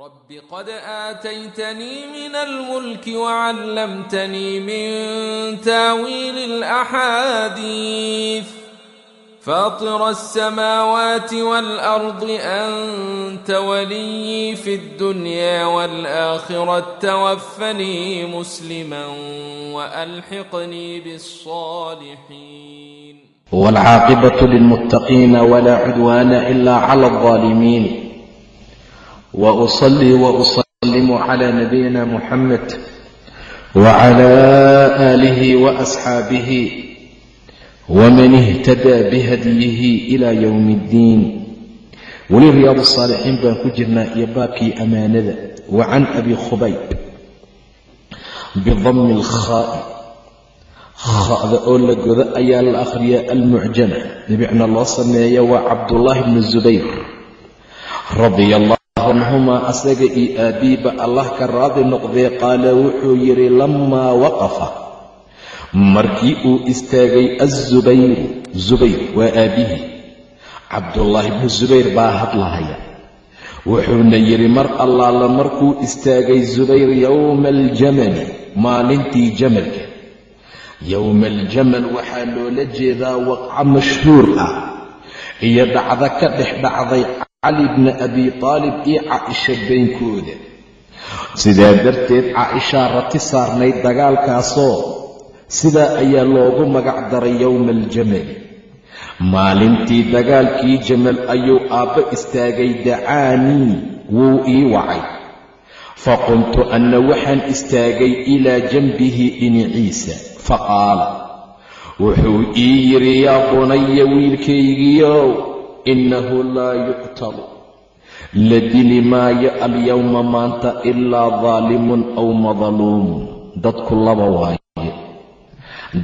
رب قد آتيتني من الملك وعلمتني من تاويل الأحاديث فاطر السماوات والأرض أنت ولي في الدنيا والآخرة توفني مسلما وألحقني بالصالحين والعاقبة للمتقين ولا عدوان إلا على الظالمين وأصلي وأسلم على نبينا محمد وعلى آله وأصحابه ومن اهتدى بهديه إلى يوم الدين weli riyaad saalixiin baan ku jirnaa iyo baabkii ammaanada wa can abi khubayb bidami alkhaa'i kha'da oo la godo ayaa la akhriyaa almucjama dhibicna loo sameeya waa cabdullaahi bnu zubayr canhumaa asaga iyo aabiiba allah ka raadi noqdee qaala wuxuu yidhi lamaa waqafa. Markii uu istaagay azubayru zubayr waa aabbihi cabdullaahi bnu zubayr baa hadlahaya. Wuxuuna yidhi mar allaala markuu istaagay zubayr yowma aljamali maalintii jamalka. Yowma aljamal waxaa loola jeedaa waqco mashhuur ah. Iyo dhacdo ka dhex dhacday cali bni abi taalib iyo caaisha baynkooda sidaa darteed caaishaa rati saarnayd dagaalkaasoo sidaa ayaa loogu magac daray yowma aljamali maalintii dagaalkii jamal ayuu aabbo istaagay dacaanii wuu ii wacay. Faqumtu anna waxaan istaagay ilaa janbihi dhinaciisa faqaala wuxuu ii yidhi yaa bunaya wiilkaygiiow innahu laa yuqtalu la dili maayo alyowma maanta ilaa daalimun aw madluumun dadku laba waaye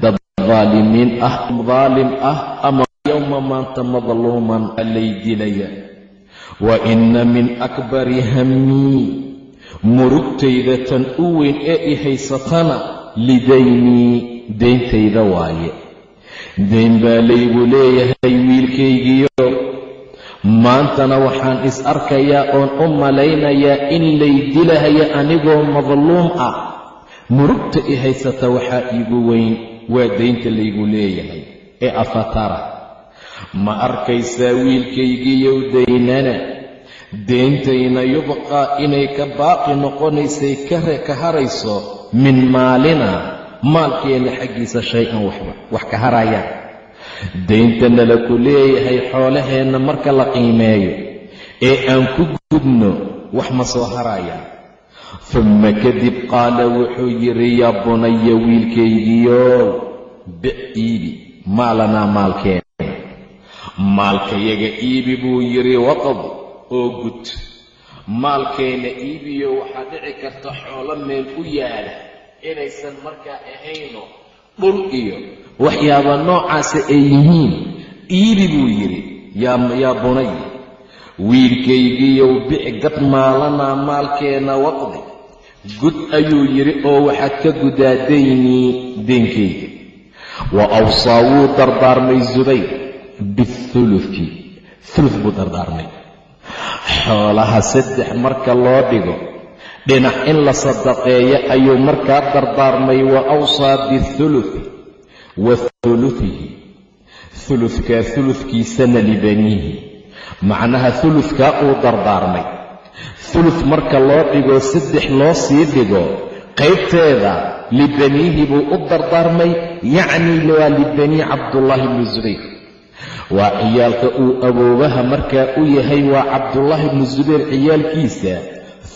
dad daalimiin ah daalim ah ama yowma maanta madluuman allay dilaya wa inna min akbari hammii murugtayda tan u weyn ee i haysatana lidaynii deyntayda waaye dayn baa laygu leeyahay wiilkaygiyo maantana waxaan is arkayaa oon u malaynayaa in lay dilahaya anigoo madluum ah. Murugta i haysata waxaa iigu weyn waa daynta laygu leeyahay ee afatara ma arkaysaa wiilkaygiiyow daynana deyntayna yubqaa inay ka baaqi noqonaysay ka harayso min maalina maalkeenna xaggiisa shay-an waxba wax ka harayaan deyntana la ku leeyahay xoolaheenna marka la qiimeeyo ee aan ku gudno wax ma soo harayaan dumma kadib qaala wuxuu yidhi yaa bunaya wiilkaygiiow bic iibi maalanaa maalkeena. Maalkayaga iibi buu yidhi waqad oo gud. Maalkeenna iibiyo waxaa dhici karta xoolo meel u yaalla inaysan markaa ahayno. Dhul iyo waxyaaba noocaasa ay yihiin iibi buu yidhi yaa bunay wiilkaygiiyow bic gad maalanaa maalkeenna waqdi. Gud ayuu yidhi oo waxaad ka gudaa daynii deenkayga wa awsaa wuu dardaarmay zubayr biuluki uluf buu dardaarmay. Xoolaha saddex marka loo dhigo dhinac in la sadaqeeyo ayuu markaa dardaarmay wa awsaa biulufi wa ulufihi ulufkaa ulufkiisana libaniihi macnaha ulufkaa uu dardaarmay. Uluf marka loo dhigo saddex loo sii dhigo qaybteeda libaniihi buu u dardaarmay yacnii waa libanii cabdullaahi bni zubayr. Waa ciyaalka uu awoobaha markaa u yahay waa cabdullaahi bnu zubayr ciyaalkiisa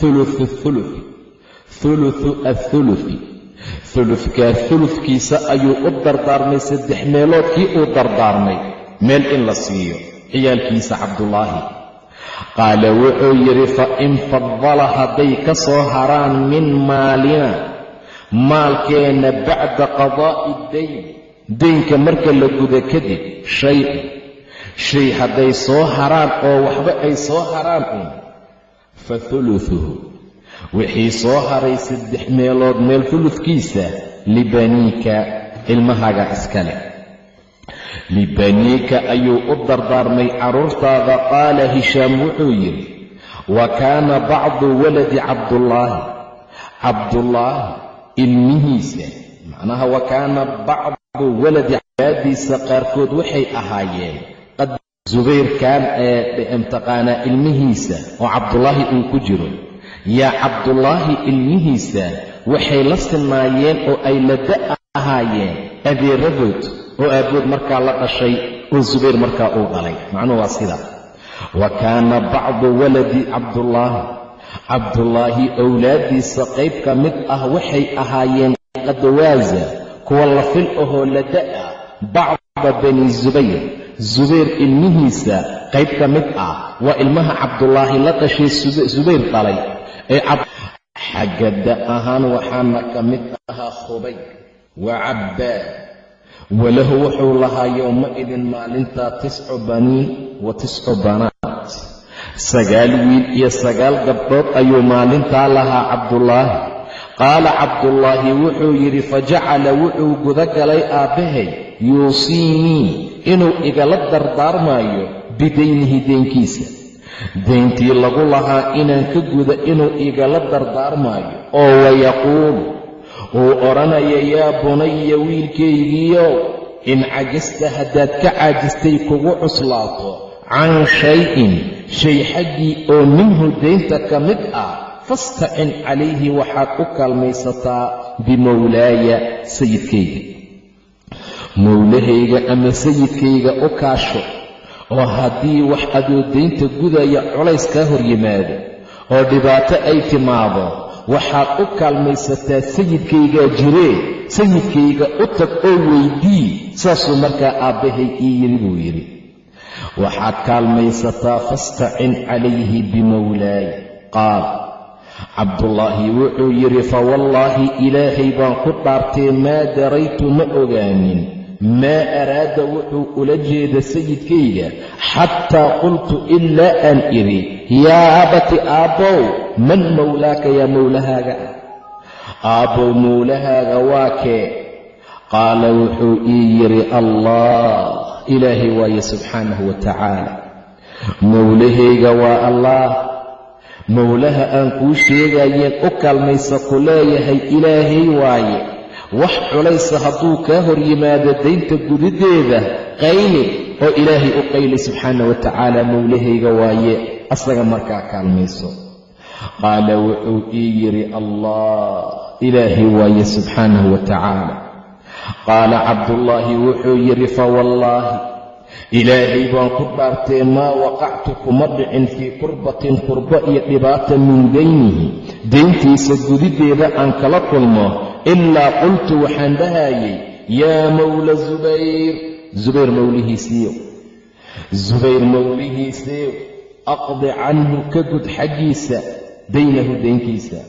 hulufu hulufi hulufu athulufi hulufkaa hulufkiisa ayuu u dardaarmay saddex meeloodkii uu dardaarmay. Meel in la siiyo ciyaalkiisa cabdullaahi. Qaala wuxuu yidhi fa in fadala hadday ka soo haraan min maalina maalkeenna bacda qadaa'i dayn. Daynka marka la guda kadib shay-un shay hadday soo haraan oo waxba ay soo haraan fa hulutuhu wixii soo haray saddex meelood meel huludkiisa libaniika ilmahaga iskale libaniika ayuu u dardaarmay carruurtaada qaala hishaam wuxuu yidhi wa kaana bacdu waladi cabdullaahi. Cabdullaahi ilmihiisa macnaha wa kaana bacdu waladi cabaadiisa qaarkood waxay ahaayeen subayrkan ee mtaqaanaa ilmihiisa oo cabdullaahi uu ku jiro. Yaa cabdullaahi ilmihiisa waxay la sinaayeen oo ay la da' ahaayeen adeeradood oo aabbood markaa la dhashay oo subayr markaa uu dhalay. Macnuhu waa sida. Wa kaana bacdu waladi cabdullaahi. Cabdullaahi owlaaddiisa qayb ka mid ah waxay ahaayeen qadawaaza kuwa la fil ahoo la da'a bacda bani subayr subayr ilmihiisa qayb ka mid ah waa ilmaha cabdullaahi la dhashay subayr dhalay. Ee ahaan waxaana ka mid ahaa khubay wa cabbaad. Walahu wuxuu lahaa yowma-idin maalintaa tiscu baniin wa tiscu banaat. Sagaal wiil iyo sagaal gabdhood ayuu maalintaa lahaa cabdullaahi. Qaala cabdullaahi wuxuu yidhi fajacala wuxuu guda galay aabbahay yuusiinii inuu igala dardaarmaayo bidaynihi deynkiisa deyntii lagu lahaa inaan ka guda inuu igala dardaarmaayo oo wayaquulu uu odhanaya yaa bunaya wiilkaygiiow in cajasta haddaad ka caajistay kugu cuslaato can shay-in shay xaggii oo minhu deynta ka mid ah fastacin calayhi waxaad u kaalmaysataa bimowlaaya sayidkayga mowlahayga ama sayidkayga u kaasho oo haddii wax adoo daynta gudaya culays kaa hor yimaado oo dhibaato ay timaado waxaad u kaalmaysataa sayidkaygaa jiree sayidkayga u tag oo weydii saasuu markaa aabbahay ii yidhi buu yidhi. Waxaad kaalmaysataa fastacin calayhi bimowlaaya qaal cabdullaahi wuxuu yidhi fawallaahi ilaahay baan ku dhaartay maa daraytu ma ogaanin maa araada wuxuu ula jeeda sayidkayga xataa qultu ilaa aan idhi yaa abati aabbow man mowlaaka yaa mowlahaaga ah aabbow mowlahaaga waa kee qaala wuxuu ii yidhi allah ilaahay waaye subxaanahu wa tacaala mowlahayga waa allah mowlaha aan kuu sheegayeen u kaalmaysa ku leeyahay ilaahay waaye wax culaysa hadduu kaa hor yimaado daynta gudiddeeda qayli oo ilaahay u qayli subxaana wa tacaala mowlahayga waaye asaga markaa kaalmayso. Qaala wuxuu ii yidhi allah ilaahay waaye subxaanahu wa tacaala. Qaala cabdullaahi wuxuu yidhi fawallaahi ilaahay baan ku dhaartee maa waqactu kuma dhicin fii kurbatin kurbo iyo dhibaata min daynihi. Dayntiisa gudiddeeda aan kala kulmo ilaa qultu waxaan dhahayay yaa mowla subayr subayr mowlihiisiiyo subayr mowlihiisiiyo aqdi canhu ka gud xaggiisa daynahu daynkiisa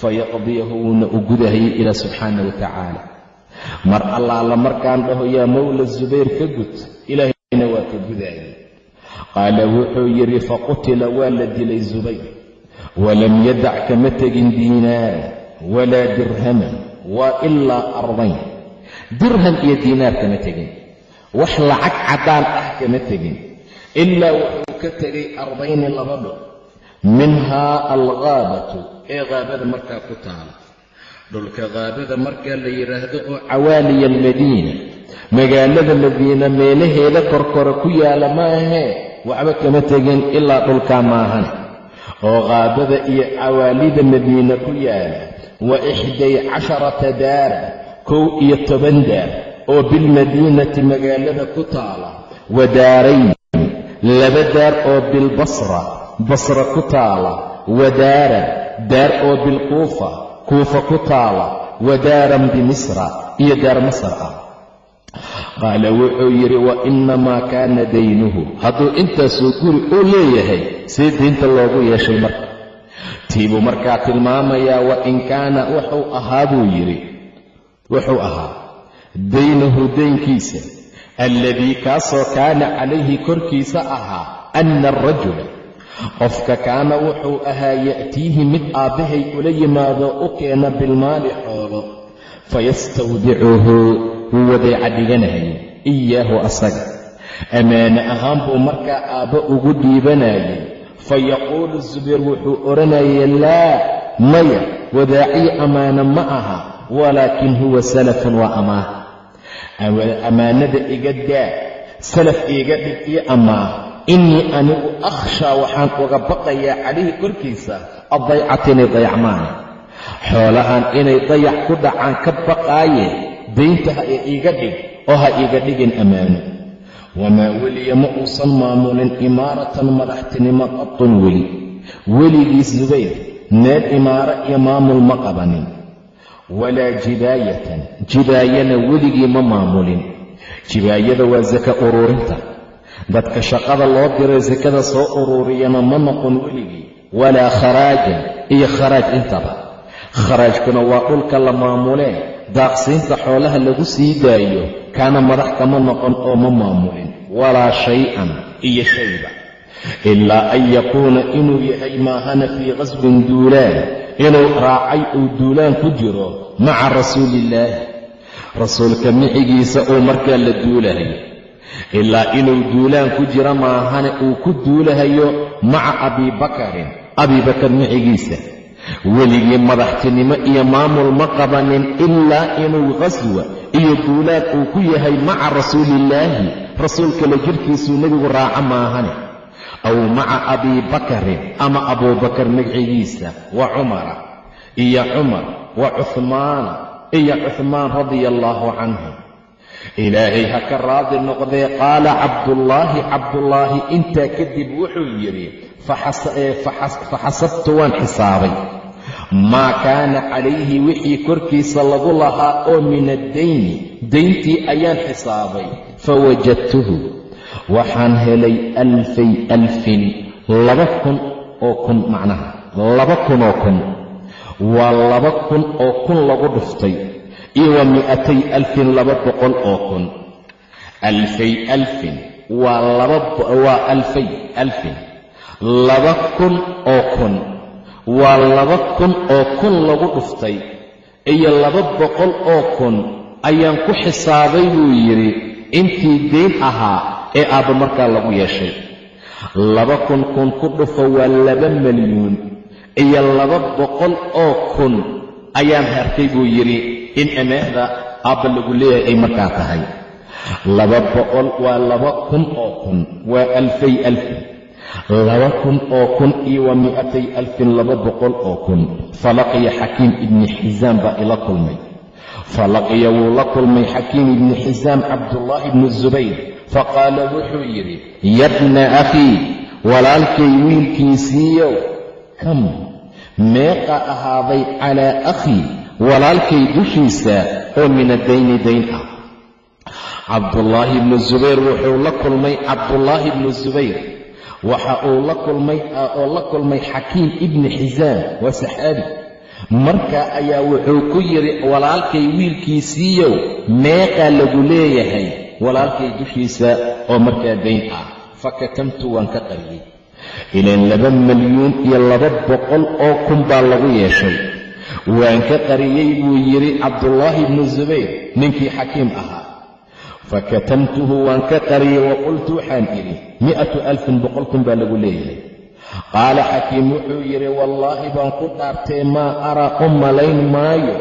fayaqdiyahu wuuna u gudahayay ilaa subxaana wa tacaala mar allaala markaan dhaho yaa mowla subayr ka gud ilaahayna waa ka gudaayay qaala wuxuu yidhi faqutila waa la dilay subayr walam yadac kama tegin diinaara walaa dirhaman waa ilaa ardayn dirham iyo diinaar kama tegin wax lacag caddaan ah kama tegin ilaa wuxuu ka tegay ardayni laba dhul minhaa alghaabatu ee haabada markaa ku taala dhulka haabada markaa la yidhaahdo oo cawaaliya almadiina magaalada madiina meelaheeda korkore ku yaalla ma ahee waxba kama tegin ilaa dhulkaa maahan oo haabada iyo cawaalida madiina ku yaalla wa ixday casharata daara kow iyo toban daar oo bilmadiinati magaalada ku taala wa daarayn laba daar oo bilbasra basra ku taala wa daaran daar oo bilkuufa kuufa ku taala wa daaran bimisra iyo daar masar ah qaala wuxuu yidhi wa innamaa kaana daynuhu hadduu intaasoo guri uu leeyahay see diinta loogu yeeshay marka tiibuu markaa tilmaamayaa wa in kaana wuxuu ahaa buu yidhi. Wuxuu ahaa. Daynuhu daynkiisa alladii kaasoo kaana calayhi korkiisa ahaa anna arajula qofka kaana wuxuu ahaa ya'tiihi mid aabbahay ula yimaado u keena bilmaali xoolo fayastawdicuhu wuu wadeeca dhiganayay iyaahu asaga. Ammaane ahaan buu markaa aabbo ugu dhiibanayay fayaquulu zubayr wuxuu odhanayay laa maya wadaaciya ammaano ma aha walaakin huwa salafun waa amaah ammaanada iga daa salaf iiga dhig iyo amaah innii anigu akhshaa waxaan uga baqayaa calayhi korkiisa addaycata inay dayacmaan xoolahan inay dayac ku dhacaan ka baqaaye daynta ha iiga dhig oo ha iiga dhigin ammaano wamaa weliya ma uusan maamulin imaaratan madaxtinimo qatun weli weligiis zubayr meel imaaro iyo maamul ma qabanin walaa jibaayatan jibaayana weligii ma maamulin jibaayada waa saka uruurinta dadka shaqada loo diray sakada soo uruuriyana ma noqon weligii walaa kharaajan iyo kharaaj intaba kharaajkuna waa dhulka la maamulee daaqsiinta xoolaha lagu sii daayo kaana madax kama noqon oo ma maamulin walaa shay-an iyo shayba. Ilaa an yakuuna inuu yahay maahana fii qaswin duulaan inuu raacay uu duulaan ku jiro maca rasuuliillaahi rasuulka micigiisa uu markaa la duulahayo ilaa inuu duulaan ku jiro maahane uu ku duulahayo maca abiibakarin abiibakar micigiisa weligii madaxtinimo iyo maamul ma qabanin ilaa inuu qaswa iyo duulaad uu ku yahay maca rasuuliillaahi rasuulkale jirhkiisuu nebigu raaco maahane. Aw maca abiibakarin ama abuubakar magcigiisa wa cumara iyo cumar wa cuhmaana iyo cuhmaan radia allaahu canhu. Ilaahay ha ka raadi noqdee qaala cabdullaahi cabdullaahi intaa kadib wuxuu yidhi faxasabtu waan xisaabay maa kaana calayhi wixii korkiisa lagu lahaa oo min addayni dayntii ayaan xisaabay fawajadtuhu waxaan helay alfay alfin laba kun oo kun macnaha laba kun oo kun waa laba kun oo kun lagu dhuftay iyo wa mi'atay alfin laba boqol oo kun alfay alfin waa labawaa alfay alfin laba kun oo kun. Waa laba kun oo kun lagu dhuftay iyo laba boqol oo kun. Ayaan ku xisaabay buu yidhi intii dayn ahaa ee aabba markaa lagu yeeshay. Laba kun kun ku dhufo waa laba milyuun iyo laba boqol oo kun. Ayaan hartay buu yidhi in amaahda aabba lagu leeyahay ay markaa tahay. Laba boqol waa laba kun oo kun waa alfay alfin laba kun oo kun iyo wa mi'atay alfin laba boqol oo kun. Falaqiya xakiim ibni xisaam baa ila kulmay. Falaqiya wuu la kulmay xakiim ibni xisaam cabdullaahi ibni zubayr. Faqaala wuxuu yidhi yabna akhii walaalkay wiilkiisiiyow kam meeqa ahaaday calaa akhii walaalkay dushiisa oo min addayni dayn ah. Cabdullaahi ibnu zubayr wuxuu la kulmay cabdullaahi ibnu zubayr waxa uu la kulmay oo la kulmay xakiim ibni xisaam waa saxaabi. Markaa ayaa wuxuu ku yidhi walaalkay wiilkiisiiyow meeqaa lagu leeyahay. Walaalkay dushiisa oo markaa dayn ah. Fakatamtu waan ka qariyey. Ilaan laba milyuun iyo laba boqol oo kun baa lagu yeeshay. Waan ka qariyey buu yidhi cabdullaahi ibnu zubayr ninkii xakiim ahaa fakatamtuhu waan ka qariyey wa qultu waxaan idhi mi'atu alfin boqol kun baa lagu leeyahay qaala xakiim wuxuu yidhi wallaahi baan ku dhaartee maa araa u malayn maayo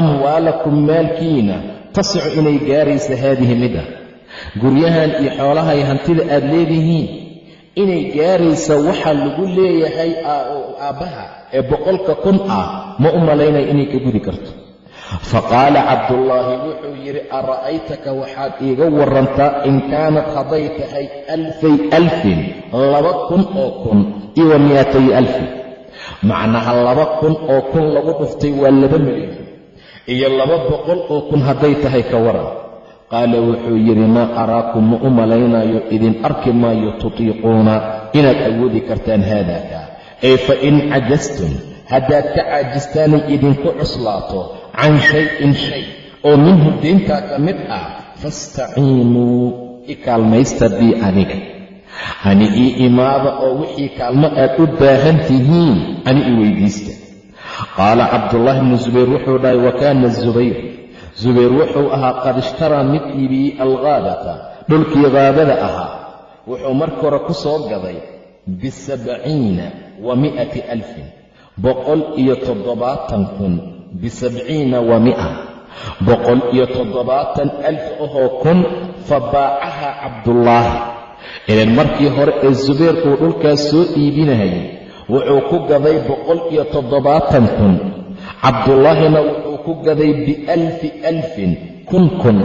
amwaalakum maalkiina tasicu inay gaaraysa haadihi mida guryahan iyo xoolahay hantida aad leedihiin inay gaaraysa waxaa lagu leeyahay aabbaha ee boqolka kun ah ma u malaynaya inay ka gudi karto faqaala cabdullaahi wuxuu yidhi ara'aytaka waxaad iiga warantaa in kaanad hadday tahay alfay alfin laba kun oo kun iyo wa mi'atay alfin. Macnaha laba kun oo kun lagu dhuftay waa laba milyan iyo laba boqol oo kun hadday tahay ka waran. Qaala wuxuu yidhi maa araakum ma u malaynayo idin arki maayo tutiiquuna inaad awoodi kartaan haadaaka ee fa in cajastum haddaad ka caajistaanay idinku cuslaato can shay-in shay. Oo minhu diintaa ka mid ah fastaciinuu i kaalmaysta bii aniga. Ani ii imaada oo wixii kaalmo aad u baahan tihiin ani i weydiista. Qaala cabdullaahi bnu zubayr wuxuu dhahay wa kaana zubayr. Zubayr wuxuu ahaa qad ishtaraa mid iibiyey alghaabata dhulkii haabada ahaa. Wuxuu marka hore ku soo gaday bisabciina wa mi'ati alfin boqol iyo toddobaatan kun bisabciina wa mi'a boqol iyo toddobaatan alf ahoo kun fa baacahaa cabdullaahi ilan markii hore ee subayr uu dhulkaas soo iibinayay wuxuu ku gaday boqol iyo toddobaatan kun cabdullaahina wuxuu ku gaday bialfi alfin kun kun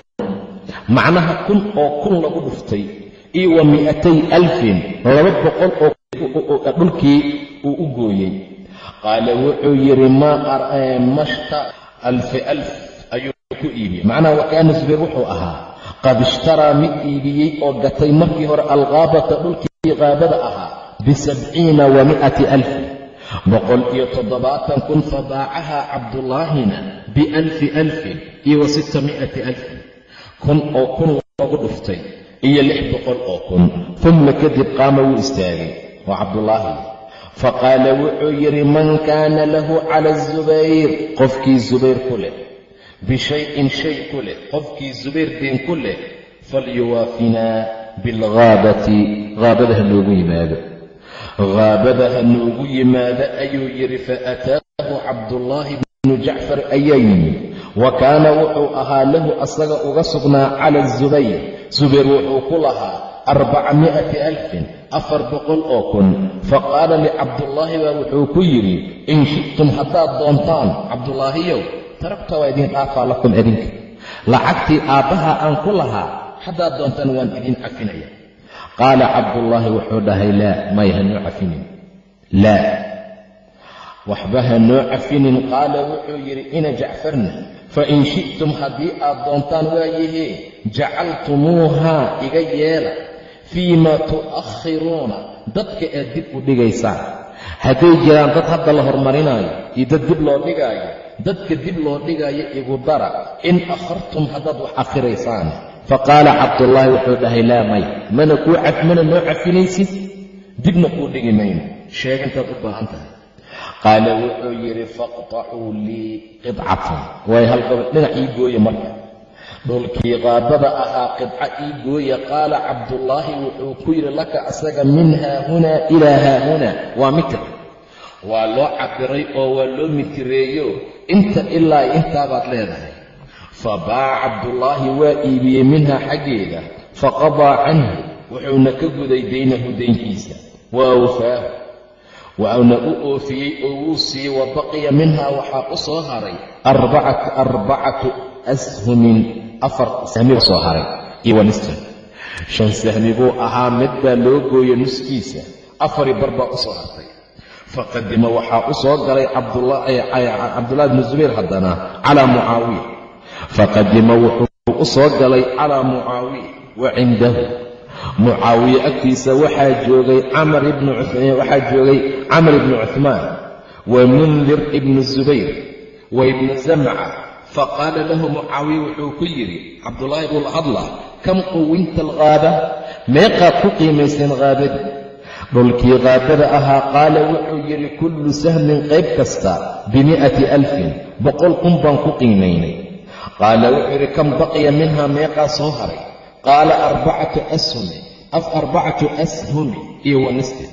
macnaha kun oo kun lagu dhuftay iyo wa mi'atay alfin laba boqol oo dhulkii uu u gooyey qaala wuxuu yidhi mashta alfi alf ayuu ku iibiyey macnaha wakaana subayr wuxuu ahaa qad ishtaraa mid iibiyey oo gatay markii hore alqaabata dhulkii qaabada ahaa bisabciina wa mi'ati alfin boqol iyo toddobaatan kun fabaacahaa cabdullaahina bialfi alfin iyo sita mi'ati alfin kun oo kun lagu dhuftay iyo lix boqol oo kun. Uma kadib qaama wuu istaagay. Waa cabdullaahi faqaala wuxuu yidhi man kaana lahu cala azubayr qofkii zubayr ku leh bishayin shay ku leh qofkii zubayr deen ku leh falyuwaafinaa bilghaabati haabada ha noogu yimaado haabada ha noogu yimaado ayuu yidhi faataahu cabdullaahi bnu jacfar ayaa yimid wa kaana wuxuu ahaa lahu asaga uga sugnaa cala zubayr zubayr wuxuu ku lahaa arbaca mi'ati alfin afar boqol oo kun faqaala licabdullaahi baa wuxuu ku yidhi in shi'tum haddaad doontaan cabdulaahiyow taragta waa idiin dhaafaa lakum idinka lacagtii aabbaha aan ku lahaa haddaad doontaan waan idiin cafinaya qaala cabdullaahi wuxuu dhahay laa maya hanoo cafinin laa waxba hanoo cafinin qaala wuxuu yidhi ina jacfarna fain shi'tum haddii aad doontaan waayahee jacaltumuuhaa iga yeela fii maa tu'akhiruuna dadka aad dib u dhigaysaan hadday jiraan dad hadda la horumarinaayo iyo dad dib loo dhigaayo dadka dib loo dhigaayo igu dara in akhartum haddaad wax akhiraysaan faqaala cabdullaahi wuxuu dhahay laa may mana kuu mana noo cafinaysid dibna kuu dhigi mayno sheegantaad u baahan tahay qaala wuxuu yidhi faqtacuu lii qidcatan waay halqaba dhinac ii gooya marka dhulkii qaabada ahaa qidca ii gooya qaala cabdullaahi wuxuu ku yidhi laka asaga min haahunaa ilaa haahunaa waa mitir waa loo cabiray oo waa loo mitireeyo. Inta ilaa intaabaad leedahay. Fa baaca cabdullaahi waa iibiyey minhaa xaggeeda. Faqadaa canhu wuxuuna ka guday daynahu daynkiisa wa awfaahu. Waana u oofiyey oo wuu siiyey wa baqiya minhaa waxaa u soo haray arbacatu ashumin afar sahmi soo haray iyo wanistan shan sahmi buu ahaa mid baa loo gooyey nuskiisa afari bar baa u soo hartay. Faqadima waxaa u soo galay cabdullahi bnu zubayr haddana calaa mucaawiya. Faqadima wuxuu u soo galay calaa mucaawiya wa cindahu. Mucaawiye agtiisa waxaa joogay waxaa joogay camar ibnu cuhmaan wa mundir ibnu zubayr wa ibnu zamca faqaala lahu mucaawiye wuxuu ku yidhi cabdullaahi buu la hadla kam quwinta alghaaba meeqaad ku qiimayseen haabadii dhulkii haabada ahaa qaala wuxuu yidhi kullu sahmin qayb kasta bimi'ati alfin boqol kun baan ku qiimaynay qaala wuxuu yidhi kam baqiya minhaa meeqaa soo haray qaala arbacatu ashumi af arbacatu ashumi iyo wa nisfi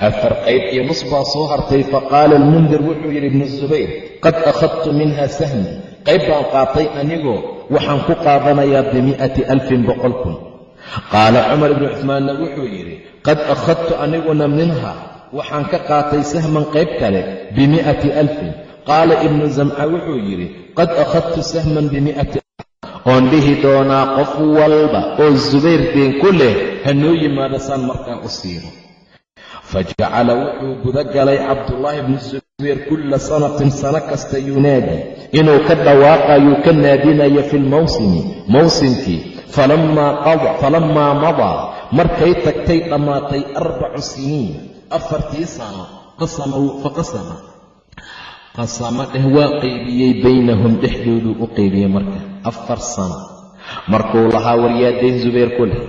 afar qayb iyo nus baa soo hartay faqaala almundir wuxuu yidhi ibnu zubayr qad akhadtu minha sahmi qayb baan qaatay anigoo waxaan ku qaadanayaa bimi'ati alfin boqol kun. Qaala cumar ibnu cuhmaanna wuxuu yidhi qad akhadtu aniguna minha waxaan ka qaatay sahman qayb kale bimi'ati alfin. Qaala ibnu zamca wuxuu yidhi qad akhadtu sahman bimi'ati oon dhihi doonaa qof walba oo subayr deen ku leh hanoo yimaado saan markaa u siino. Fa jacala wuxuu guda galay cabdullaahi bnu subayr kulla sanatin sano kasta yunaadi inuu ka dhawaaqayuu ka naadinayo fi lmawsimi mawsimkii. Falammaa madaa. Markay tagtay dhammaatay arbacu siniin afartii sano faqasama qasama. Dheh waa qaybiyey baynahum dhexdooduu u qaybiyey marka afar sano markuu lahaa waryaa deen zubayr ku leh.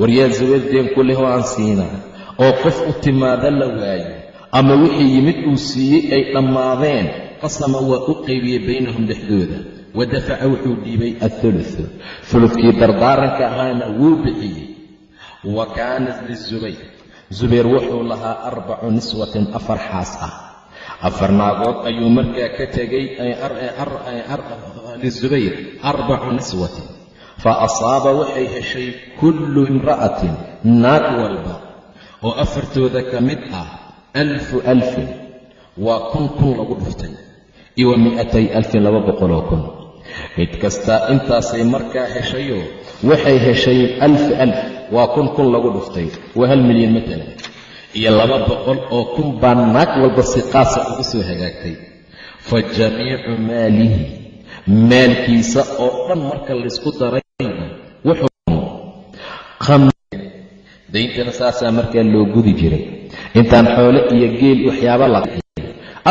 Waryaa zubayr deen ku leh oo aan siinaa oo qof u timaada la waayo ama wixii yimid uu siiyey ay dhammaadeen qasama waa u qaybiyey baynahum dhexdooda. Wa dafaca wuxuu dhiibay athuluthu. Fuludkii dardaaranka ahaana wuu bixiyey. Wa kaanat lizubayr. Zubayr wuxuu lahaa arbacu niswatin afar xaas ah. Afar naagood ayuu markaa ka tegay lizubayr arbacu niswatin. Fa asaaba waxay heshay kullu imra'atin naag walba oo afartooda ka mid ah alfu alfin. Waa kun kun lagu dhuftay iyo mi'atay alfin laba boqoloo kun. Mid kastaa intaasay markaa heshayoo waxay heshay alf alf waa kun kun lagu dhuftay waa hal milyan matalan iyo laba boqol oo kun baa naag walba si qaasa ugu soo hagaagtay. Fa jamiicu maalihi maalkiisa oo dhan marka laysku darayna wuxuu dayntana saasaa markaa loo gudi jiray. Intaan xoole iyo geel waxyaaba la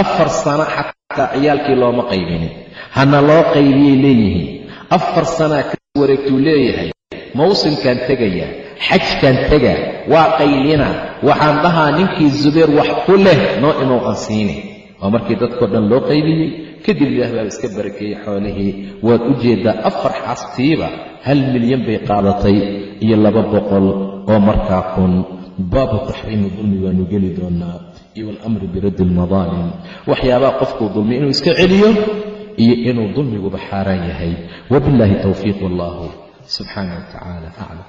afar sano xataa ciyaalkii looma qaybinin. Hana loo qaybiyay leeyihiin. Afar sanaa ka wareegtuu leeyahay. Mawsimkaan tegayaa xajkaan tegaa waa qaylina. Waxaan dhahaa ninkii zubayr wax ku leh noo inuu ansiine waa markii dadkao dhan loo qaybiyey. Kadib ilaah baa iska barakeeyey xoolihii. Waad u jeeddaa afar xaastiiba. Hal milyan bay qaadatay iyo laba boqol oo markaa kun. Baabu taxriimi dulmi waanu geli doonaa iyo walamri biraddi almadaalim waxyaabaha qofkuu dulmiy inuu iska celiyo iyo inuu dulmiguba xaaraan yahay. Wabiاllahi towfiiq wallahu subxaanah wa aclam